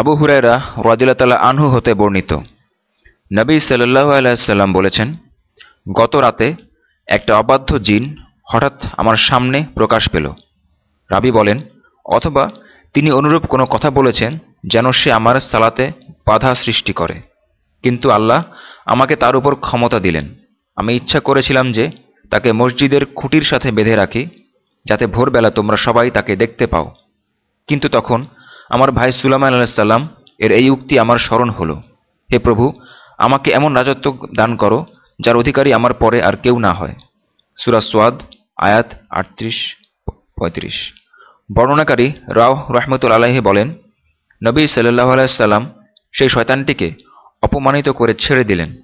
আবু হুরায়রা রাজিল্লা আনহু হতে বর্ণিত। নবী সাল্লাহ আলাইসাল্লাম বলেছেন, গত রাতে একটা অবাধ্য জিন হঠাৎ আমার সামনে প্রকাশ পেল। রাবি বলেন, অথবা তিনি অনুরূপ কোনো কথা বলেছেন যেন সে আমার সালাতে বাধা সৃষ্টি করে। কিন্তু আল্লাহ আমাকে তার উপর ক্ষমতা দিলেন। আমি ইচ্ছা করেছিলাম যে তাকে মসজিদের খুঁটির সাথে বেঁধে রাখি, যাতে ভোরবেলা তোমরা সবাই তাকে দেখতে পাও। কিন্তু তখন আমার ভাই সুলাইমান আলাইসাল্লাম এর এই উক্তি আমার স্মরণ হলো। হে প্রভু, আমাকে এমন রাজত্ব দান করো, যার অধিকারী আমার পরে আর কেউ না হয়। সুরা সোয়াদ, আয়াত আটত্রিশ, পঁয়ত্রিশ। বর্ণনাকারী রাও রহমতুল আলাহি বলেন, নবী সাল্লাহ আলাইসাল্লাম সেই শয়তানটিকে অপমানিত করে ছেড়ে দিলেন।